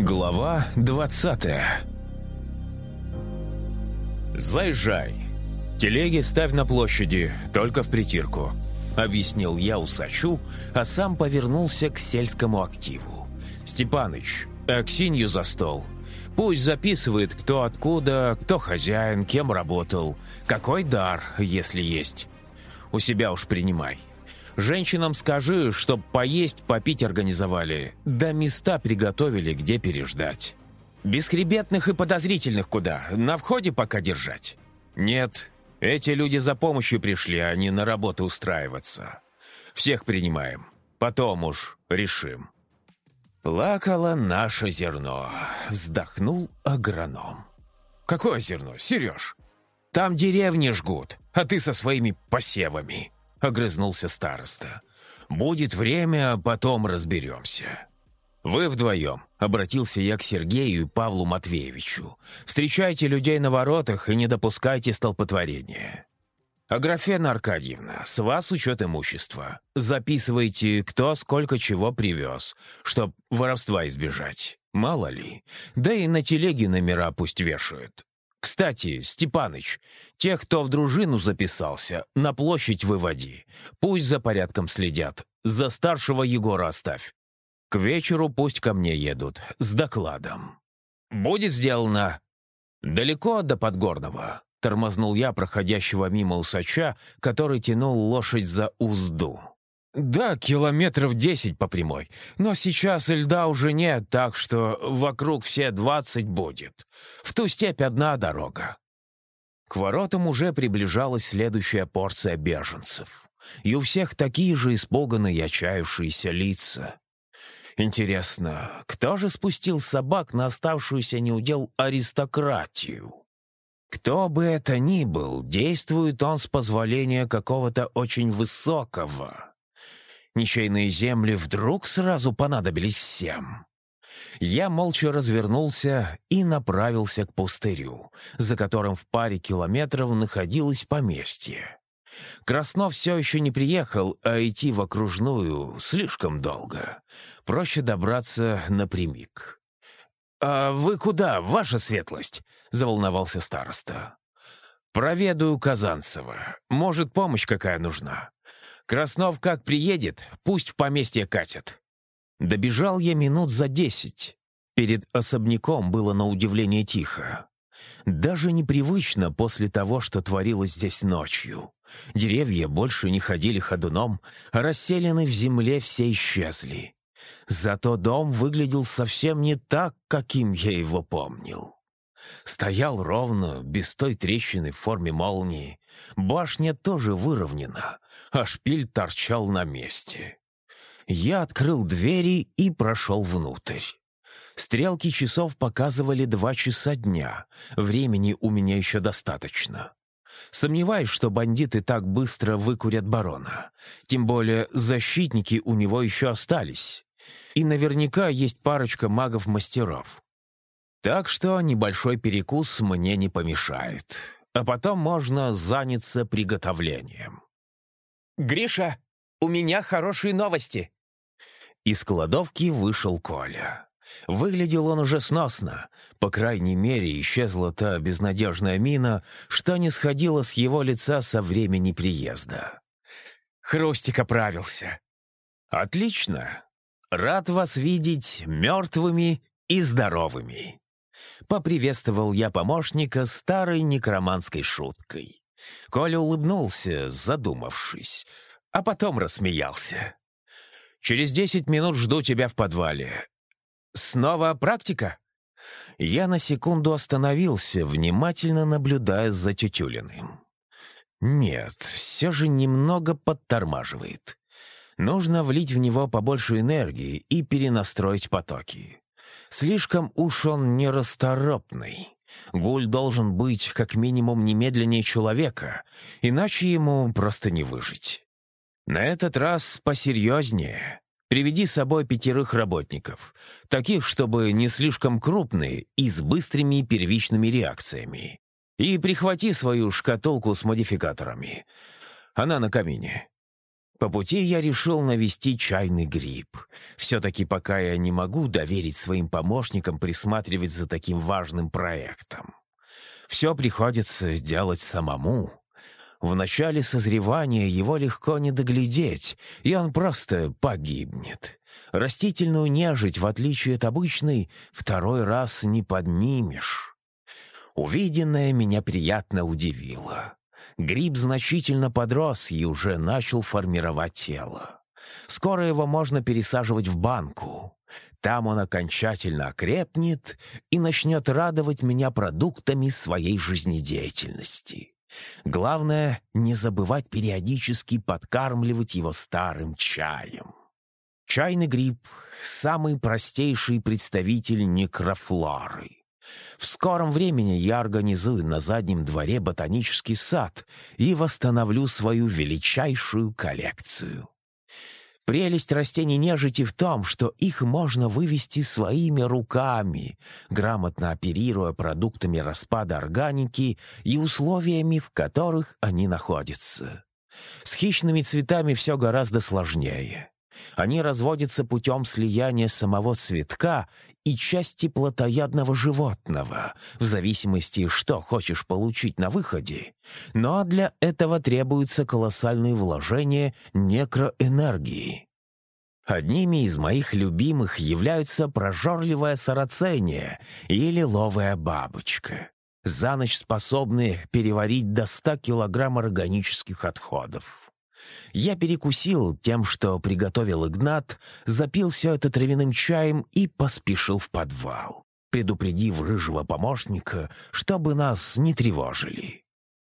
Глава 20 «Заезжай. Телеги ставь на площади, только в притирку», — объяснил я усачу, а сам повернулся к сельскому активу. «Степаныч, Аксинью за стол. Пусть записывает, кто откуда, кто хозяин, кем работал, какой дар, если есть. У себя уж принимай. Женщинам скажи, чтоб поесть, попить организовали, да места приготовили, где переждать. Бесхребетных и подозрительных куда? На входе пока держать? Нет, эти люди за помощью пришли, а не на работу устраиваться. Всех принимаем, потом уж решим. Плакало наше зерно, вздохнул агроном. Какое зерно, Сереж? Там деревни жгут, а ты со своими посевами. — огрызнулся староста. «Будет время, потом разберемся». «Вы вдвоем», — обратился я к Сергею и Павлу Матвеевичу. «Встречайте людей на воротах и не допускайте столпотворения». «Аграфена Аркадьевна, с вас учет имущества. Записывайте, кто сколько чего привез, чтоб воровства избежать. Мало ли. Да и на телеге номера пусть вешают. Кстати, Степаныч, тех, кто в дружину записался, на площадь выводи. Пусть за порядком следят. За старшего Егора оставь. К вечеру пусть ко мне едут. С докладом. Будет сделано. Далеко до Подгорного. Тормознул я проходящего мимо усача, который тянул лошадь за узду. «Да, километров десять по прямой. Но сейчас льда уже нет, так что вокруг все двадцать будет. В ту степь одна дорога». К воротам уже приближалась следующая порция беженцев. И у всех такие же испуганные отчаявшиеся лица. Интересно, кто же спустил собак на оставшуюся неудел аристократию? Кто бы это ни был, действует он с позволения какого-то очень высокого, Ничейные земли вдруг сразу понадобились всем. Я молча развернулся и направился к пустырю, за которым в паре километров находилось поместье. Краснов все еще не приехал, а идти в окружную слишком долго. Проще добраться напрямик. «А вы куда, ваша светлость?» — заволновался староста. «Проведаю Казанцева. Может, помощь какая нужна. Краснов как приедет, пусть в поместье катят. Добежал я минут за десять. Перед особняком было на удивление тихо. Даже непривычно после того, что творилось здесь ночью. Деревья больше не ходили ходуном, а расселены в земле все исчезли. Зато дом выглядел совсем не так, каким я его помнил. Стоял ровно, без той трещины в форме молнии. Башня тоже выровнена, а шпиль торчал на месте. Я открыл двери и прошел внутрь. Стрелки часов показывали два часа дня. Времени у меня еще достаточно. Сомневаюсь, что бандиты так быстро выкурят барона. Тем более защитники у него еще остались. И наверняка есть парочка магов-мастеров. Так что небольшой перекус мне не помешает. А потом можно заняться приготовлением. «Гриша, у меня хорошие новости!» Из кладовки вышел Коля. Выглядел он уже сносно. По крайней мере, исчезла та безнадежная мина, что не сходила с его лица со времени приезда. Хрустик оправился. «Отлично. Рад вас видеть мертвыми и здоровыми». Поприветствовал я помощника старой некроманской шуткой. Коля улыбнулся, задумавшись, а потом рассмеялся. «Через десять минут жду тебя в подвале. Снова практика?» Я на секунду остановился, внимательно наблюдая за Тютюлиным. Нет, все же немного подтормаживает. Нужно влить в него побольше энергии и перенастроить потоки. Слишком уж он нерасторопный. Гуль должен быть как минимум немедленнее человека, иначе ему просто не выжить. На этот раз посерьезнее. Приведи с собой пятерых работников, таких, чтобы не слишком крупные и с быстрыми первичными реакциями. И прихвати свою шкатулку с модификаторами. Она на камине. По пути я решил навести чайный гриб. Все-таки пока я не могу доверить своим помощникам присматривать за таким важным проектом. Все приходится делать самому. В начале созревания его легко не доглядеть, и он просто погибнет. Растительную нежить, в отличие от обычной, второй раз не поднимешь. Увиденное меня приятно удивило. Гриб значительно подрос и уже начал формировать тело. Скоро его можно пересаживать в банку. Там он окончательно окрепнет и начнет радовать меня продуктами своей жизнедеятельности. Главное — не забывать периодически подкармливать его старым чаем. Чайный гриб — самый простейший представитель некрофлоры. В скором времени я организую на заднем дворе ботанический сад и восстановлю свою величайшую коллекцию. Прелесть растений нежити в том, что их можно вывести своими руками, грамотно оперируя продуктами распада органики и условиями, в которых они находятся. С хищными цветами все гораздо сложнее. Они разводятся путем слияния самого цветка и части плотоядного животного, в зависимости, что хочешь получить на выходе. Но для этого требуются колоссальные вложения некроэнергии. Одними из моих любимых являются прожорливая сарацения и лиловая бабочка, за ночь способные переварить до 100 килограмм органических отходов. Я перекусил тем, что приготовил Игнат, запил все это травяным чаем и поспешил в подвал, предупредив рыжего помощника, чтобы нас не тревожили.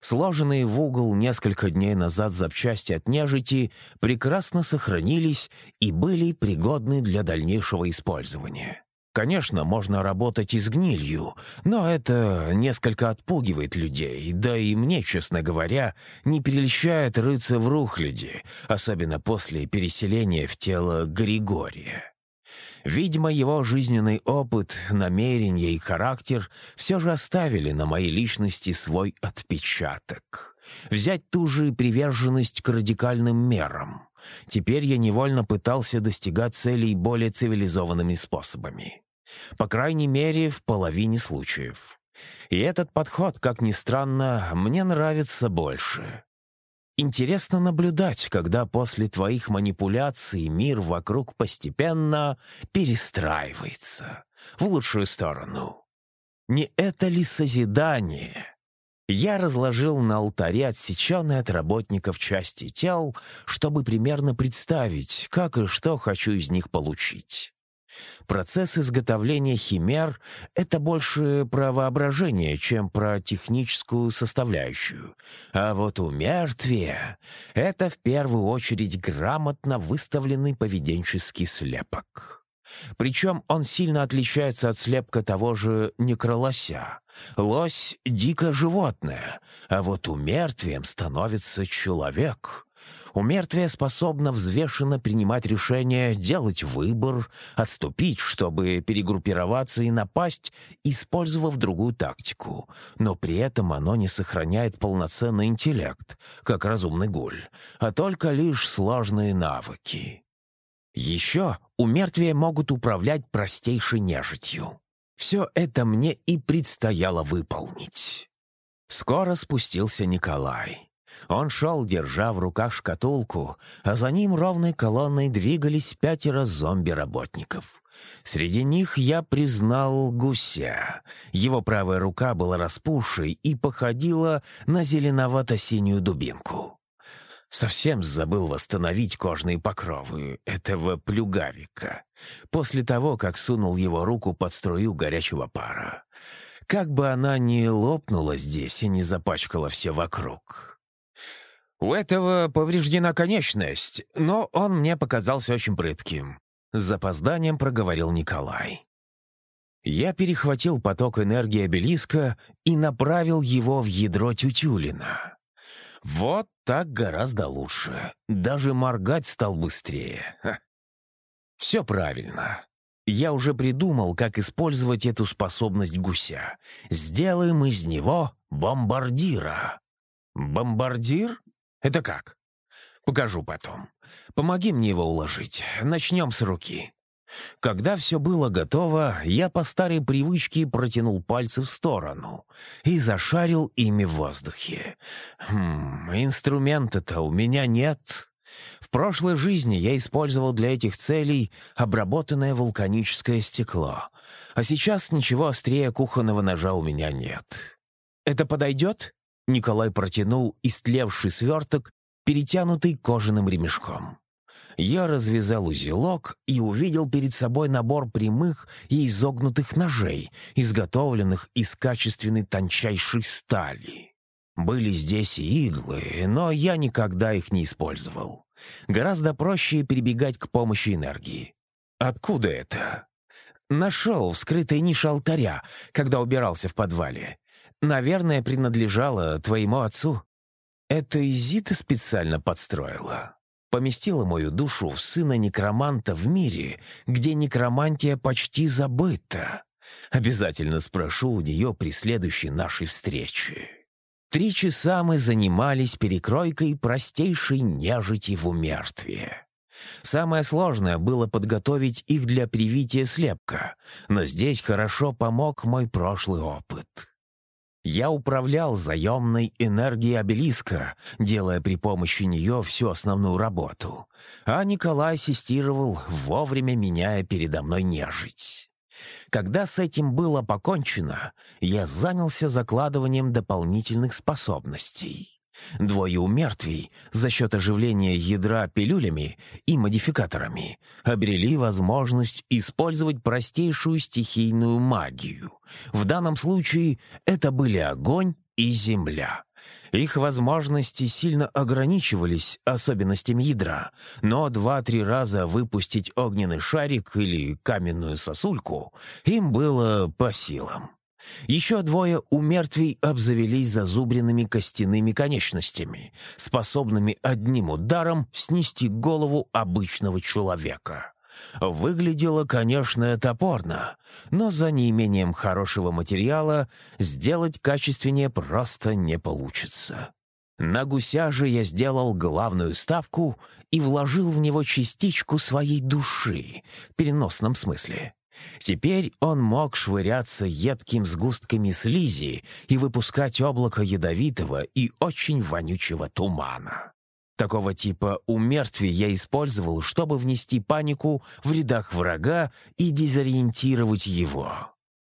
Сложенные в угол несколько дней назад запчасти от нежити прекрасно сохранились и были пригодны для дальнейшего использования. Конечно, можно работать и с гнилью, но это несколько отпугивает людей, да и мне, честно говоря, не прельщает рыться в рухляде, особенно после переселения в тело Григория. Видимо, его жизненный опыт, намерения и характер все же оставили на моей личности свой отпечаток. Взять ту же приверженность к радикальным мерам. Теперь я невольно пытался достигать целей более цивилизованными способами. По крайней мере, в половине случаев. И этот подход, как ни странно, мне нравится больше. Интересно наблюдать, когда после твоих манипуляций мир вокруг постепенно перестраивается в лучшую сторону. Не это ли созидание? Я разложил на алтаре отсеченные от работников части тел, чтобы примерно представить, как и что хочу из них получить. Процесс изготовления химер — это больше про воображение, чем про техническую составляющую. А вот у мертвия — это в первую очередь грамотно выставленный поведенческий слепок. Причем он сильно отличается от слепка того же некролося. Лось — дикое животное, а вот у мертвием становится человек. У мертвия способна взвешенно принимать решения, делать выбор, отступить, чтобы перегруппироваться и напасть, использовав другую тактику. Но при этом оно не сохраняет полноценный интеллект, как разумный гуль, а только лишь сложные навыки. Еще у мертвия могут управлять простейшей нежитью. Все это мне и предстояло выполнить. Скоро спустился Николай. Он шел, держа в руках шкатулку, а за ним ровной колонной двигались пятеро зомби-работников. Среди них я признал гуся. Его правая рука была распухшей и походила на зеленовато-синюю дубинку. Совсем забыл восстановить кожные покровы этого плюгавика после того, как сунул его руку под струю горячего пара. Как бы она ни лопнула здесь и не запачкала все вокруг. У этого повреждена конечность, но он мне показался очень прытким. С запозданием проговорил Николай. Я перехватил поток энергии обелиска и направил его в ядро Тютюлина. Вот так гораздо лучше. Даже моргать стал быстрее. Ха. Все правильно. Я уже придумал, как использовать эту способность гуся. Сделаем из него бомбардира. Бомбардир? Это как? Покажу потом. Помоги мне его уложить. Начнем с руки». Когда все было готово, я по старой привычке протянул пальцы в сторону и зашарил ими в воздухе. Хм, инструмента-то у меня нет. В прошлой жизни я использовал для этих целей обработанное вулканическое стекло, а сейчас ничего острее кухонного ножа у меня нет. «Это подойдет?» Николай протянул истлевший сверток, перетянутый кожаным ремешком. Я развязал узелок и увидел перед собой набор прямых и изогнутых ножей, изготовленных из качественной тончайшей стали. Были здесь и иглы, но я никогда их не использовал. Гораздо проще перебегать к помощи энергии. Откуда это? Нашел в скрытой нише алтаря, когда убирался в подвале. Наверное, принадлежало твоему отцу. Это Изита специально подстроила поместила мою душу в сына некроманта в мире, где некромантия почти забыта. Обязательно спрошу у нее при следующей нашей встрече. Три часа мы занимались перекройкой простейшей нежити в умертвие. Самое сложное было подготовить их для привития слепка, но здесь хорошо помог мой прошлый опыт. Я управлял заемной энергией обелиска, делая при помощи нее всю основную работу, а Николай ассистировал, вовремя меняя передо мной нежить. Когда с этим было покончено, я занялся закладыванием дополнительных способностей. Двое у мертвей за счет оживления ядра пилюлями и модификаторами обрели возможность использовать простейшую стихийную магию. В данном случае это были огонь и земля. Их возможности сильно ограничивались особенностями ядра, но два-три раза выпустить огненный шарик или каменную сосульку им было по силам. Еще двое у мертвей обзавелись зазубренными костяными конечностями, способными одним ударом снести голову обычного человека. Выглядело, конечно, топорно, но за неимением хорошего материала сделать качественнее просто не получится. На гуся же я сделал главную ставку и вложил в него частичку своей души, в переносном смысле. Теперь он мог швыряться едким сгустками слизи и выпускать облако ядовитого и очень вонючего тумана. Такого типа умертвий я использовал, чтобы внести панику в рядах врага и дезориентировать его.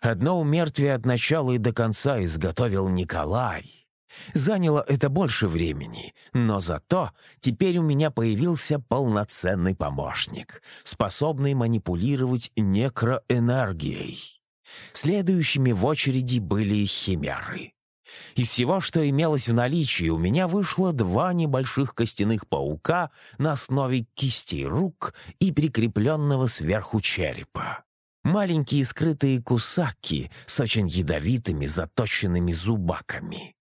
Одно умертвие от начала и до конца изготовил Николай. Заняло это больше времени, но зато теперь у меня появился полноценный помощник, способный манипулировать некроэнергией. Следующими в очереди были химеры. Из всего, что имелось в наличии, у меня вышло два небольших костяных паука на основе кисти рук и прикрепленного сверху черепа. Маленькие скрытые кусаки с очень ядовитыми заточенными зубаками.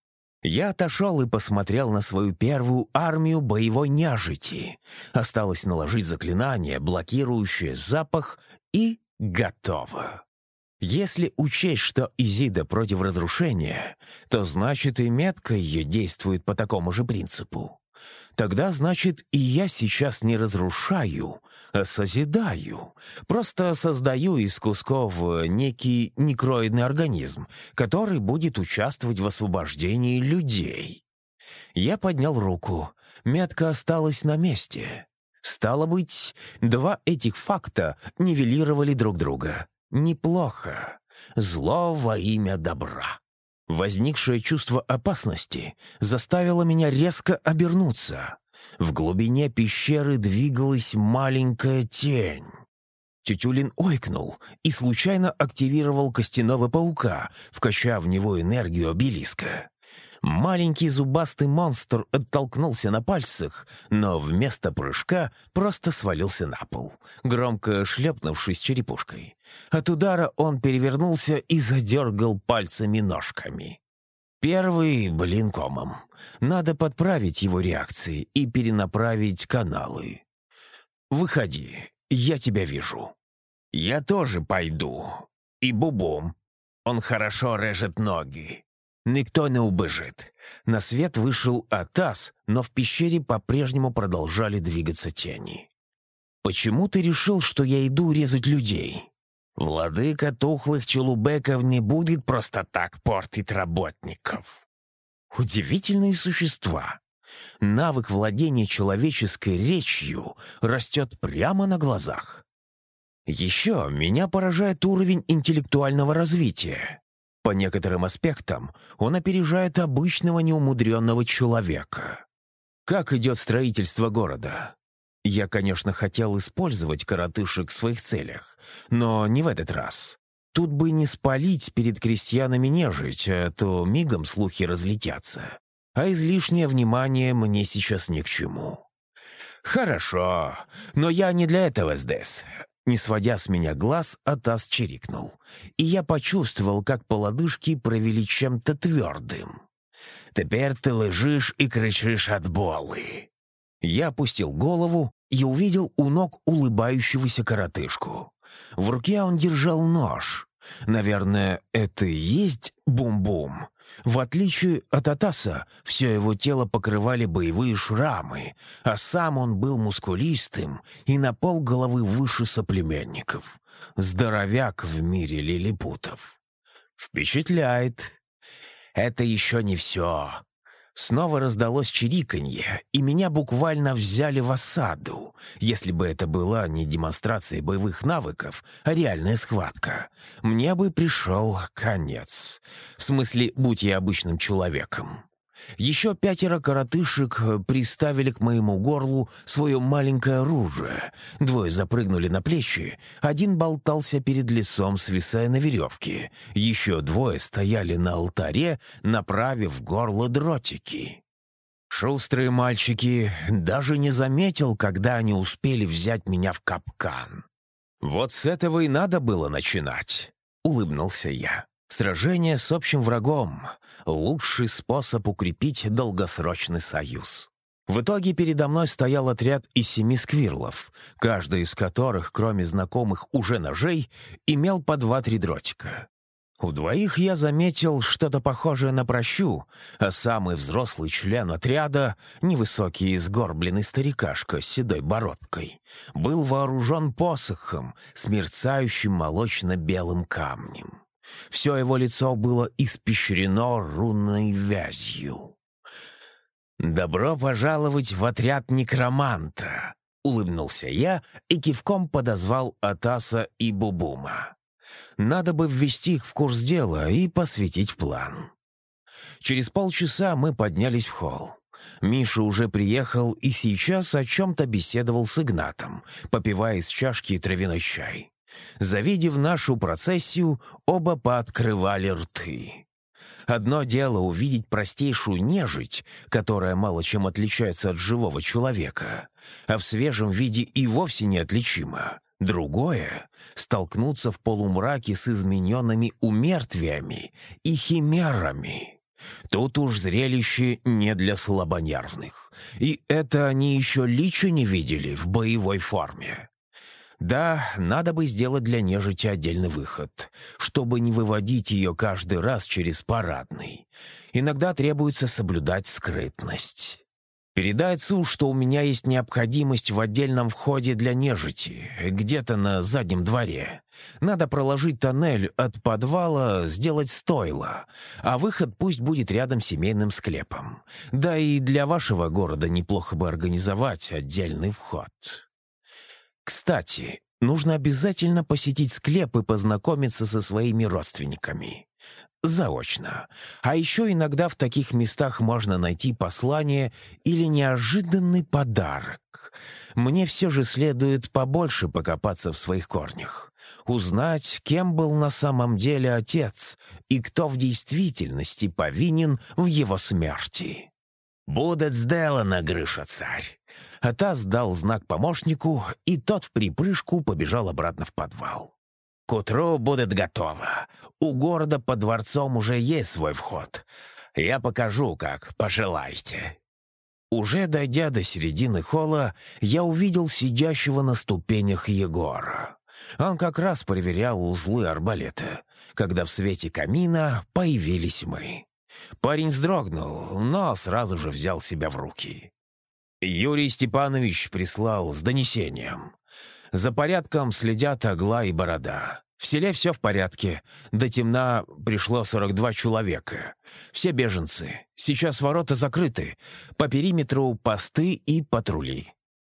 Я отошел и посмотрел на свою первую армию боевой няжити. Осталось наложить заклинание, блокирующее запах, и готово. Если учесть, что Изида против разрушения, то значит и метка ее действует по такому же принципу. Тогда, значит, и я сейчас не разрушаю, а созидаю. Просто создаю из кусков э, некий некроидный организм, который будет участвовать в освобождении людей. Я поднял руку. Метка осталась на месте. Стало быть, два этих факта нивелировали друг друга. Неплохо. Зло во имя добра. Возникшее чувство опасности заставило меня резко обернуться. В глубине пещеры двигалась маленькая тень. Тютюлин ойкнул и случайно активировал костяного паука, вкачав в него энергию обелиска. Маленький зубастый монстр оттолкнулся на пальцах, но вместо прыжка просто свалился на пол, громко шлепнувшись черепушкой. От удара он перевернулся и задергал пальцами-ножками. Первый — блин комом. Надо подправить его реакции и перенаправить каналы. «Выходи, я тебя вижу». «Я тоже пойду. И бубом. Он хорошо режет ноги. Никто не убежит. На свет вышел Атас, но в пещере по-прежнему продолжали двигаться тени. «Почему ты решил, что я иду резать людей?» «Владыка тухлых челубеков не будет просто так портить работников». Удивительные существа. Навык владения человеческой речью растет прямо на глазах. Еще меня поражает уровень интеллектуального развития. По некоторым аспектам он опережает обычного неумудренного человека. Как идет строительство города? Я, конечно, хотел использовать коротышек в своих целях, но не в этот раз. Тут бы не спалить перед крестьянами нежить, а то мигом слухи разлетятся. А излишнее внимание мне сейчас ни к чему. «Хорошо, но я не для этого здесь. Не сводя с меня глаз, Атас чирикнул. И я почувствовал, как по лодыжке провели чем-то твердым. «Теперь ты лежишь и кричишь от боли». Я опустил голову и увидел у ног улыбающегося коротышку. В руке он держал нож. Наверное, это и есть бум-бум. В отличие от Атаса, все его тело покрывали боевые шрамы, а сам он был мускулистым и на пол головы выше соплеменников. Здоровяк в мире лилипутов. Впечатляет. Это еще не все. Снова раздалось чириканье, и меня буквально взяли в осаду. Если бы это была не демонстрация боевых навыков, а реальная схватка, мне бы пришел конец. В смысле, будь я обычным человеком. Еще пятеро коротышек приставили к моему горлу свое маленькое оружие. Двое запрыгнули на плечи, один болтался перед лицом, свисая на веревке. Еще двое стояли на алтаре, направив горло дротики. Шустрые мальчики даже не заметил, когда они успели взять меня в капкан. «Вот с этого и надо было начинать», — улыбнулся я. Сражение с общим врагом — лучший способ укрепить долгосрочный союз. В итоге передо мной стоял отряд из семи сквирлов, каждый из которых, кроме знакомых уже ножей, имел по два-три дротика. У двоих я заметил что-то похожее на прощу, а самый взрослый член отряда, невысокий и сгорбленный старикашка с седой бородкой, был вооружен посохом с мерцающим молочно-белым камнем. Все его лицо было испещрено рунной вязью. «Добро пожаловать в отряд некроманта!» — улыбнулся я и кивком подозвал Атаса и Бубума. «Надо бы ввести их в курс дела и посвятить в план». Через полчаса мы поднялись в холл. Миша уже приехал и сейчас о чем-то беседовал с Игнатом, попивая из чашки травяной чай. Завидев нашу процессию, оба пооткрывали рты. Одно дело увидеть простейшую нежить, которая мало чем отличается от живого человека, а в свежем виде и вовсе неотличима. Другое — столкнуться в полумраке с измененными умертвиями и химерами. Тут уж зрелище не для слабонервных. И это они еще лича не видели в боевой форме. Да, надо бы сделать для нежити отдельный выход, чтобы не выводить ее каждый раз через парадный. Иногда требуется соблюдать скрытность. Передай отцу, что у меня есть необходимость в отдельном входе для нежити, где-то на заднем дворе. Надо проложить тоннель от подвала, сделать стойло, а выход пусть будет рядом с семейным склепом. Да и для вашего города неплохо бы организовать отдельный вход. Кстати, нужно обязательно посетить склеп и познакомиться со своими родственниками. Заочно. А еще иногда в таких местах можно найти послание или неожиданный подарок. Мне все же следует побольше покопаться в своих корнях. Узнать, кем был на самом деле отец и кто в действительности повинен в его смерти. «Будет сделано, Грыша-царь!» Атас дал знак помощнику, и тот в припрыжку побежал обратно в подвал. «К утру будет готово. У города под дворцом уже есть свой вход. Я покажу, как пожелаете». Уже дойдя до середины холла, я увидел сидящего на ступенях Егора. Он как раз проверял узлы арбалета, когда в свете камина появились мы. Парень вздрогнул, но сразу же взял себя в руки. Юрий Степанович прислал с донесением. За порядком следят Огла и Борода. В селе все в порядке. До темна пришло 42 человека. Все беженцы. Сейчас ворота закрыты. По периметру посты и патрули.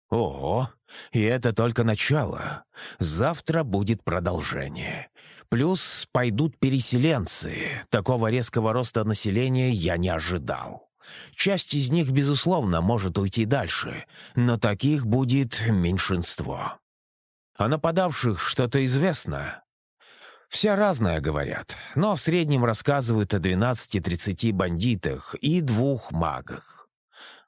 Ого, и это только начало. Завтра будет продолжение. Плюс пойдут переселенцы. Такого резкого роста населения я не ожидал. Часть из них, безусловно, может уйти дальше, но таких будет меньшинство. О нападавших что-то известно. Все разное говорят, но в среднем рассказывают о 12-30 бандитах и двух магах.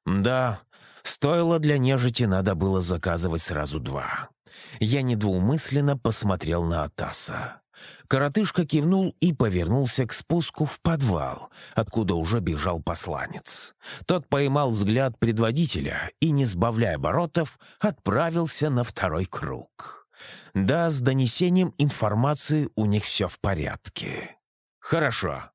Да, стоило для нежити, надо было заказывать сразу два. Я недвумысленно посмотрел на Атаса. Коротышка кивнул и повернулся к спуску в подвал, откуда уже бежал посланец. Тот поймал взгляд предводителя и, не сбавляя оборотов, отправился на второй круг. Да, с донесением информации у них все в порядке. Хорошо.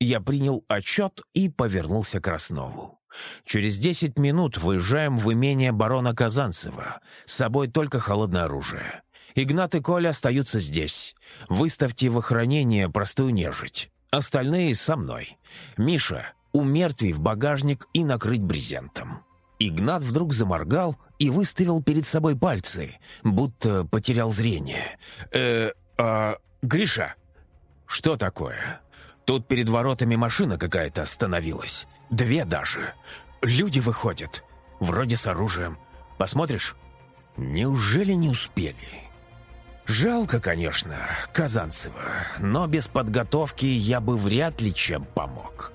Я принял отчет и повернулся к Краснову. Через десять минут выезжаем в имение барона Казанцева. С собой только холодное оружие. Игнат и Коля остаются здесь. Выставьте в охранение простую нежить. Остальные со мной. Миша, умертвий в багажник и накрыть брезентом. Игнат вдруг заморгал и выставил перед собой пальцы, будто потерял зрение. «Э, а, Гриша, что такое? Тут перед воротами машина какая-то остановилась. Две даже. Люди выходят. Вроде с оружием. Посмотришь? Неужели не успели?» Жалко, конечно, Казанцева, но без подготовки я бы вряд ли чем помог.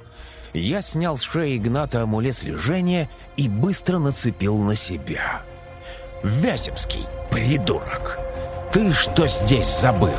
Я снял с шеи Игната амулет слежения и быстро нацепил на себя. «Вяземский, придурок! Ты что здесь забыл?»